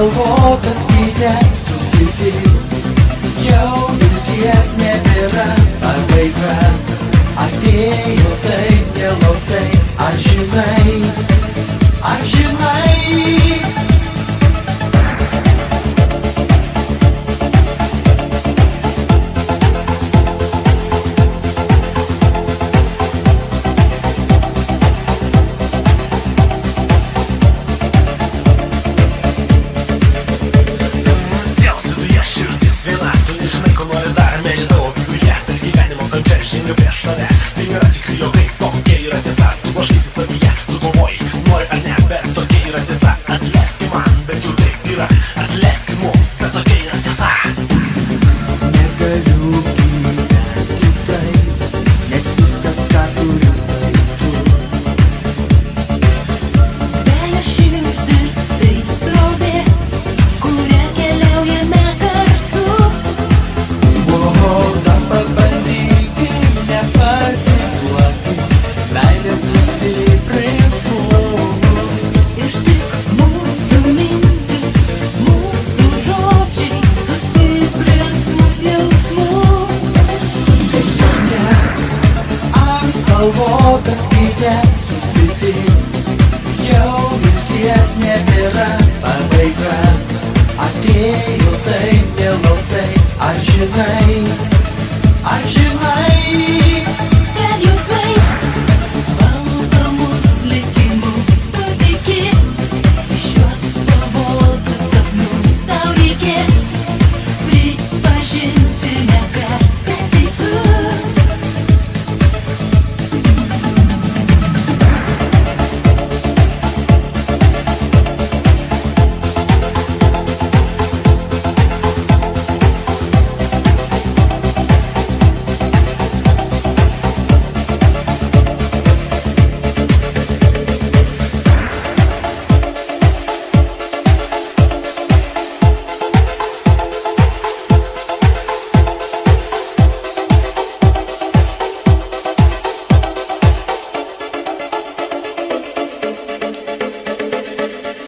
болото тебе you. spalvota kite susitik Jau vilties nebėra pabaiga. Atėjo taip nelauktai Ar žinai, ar žinai?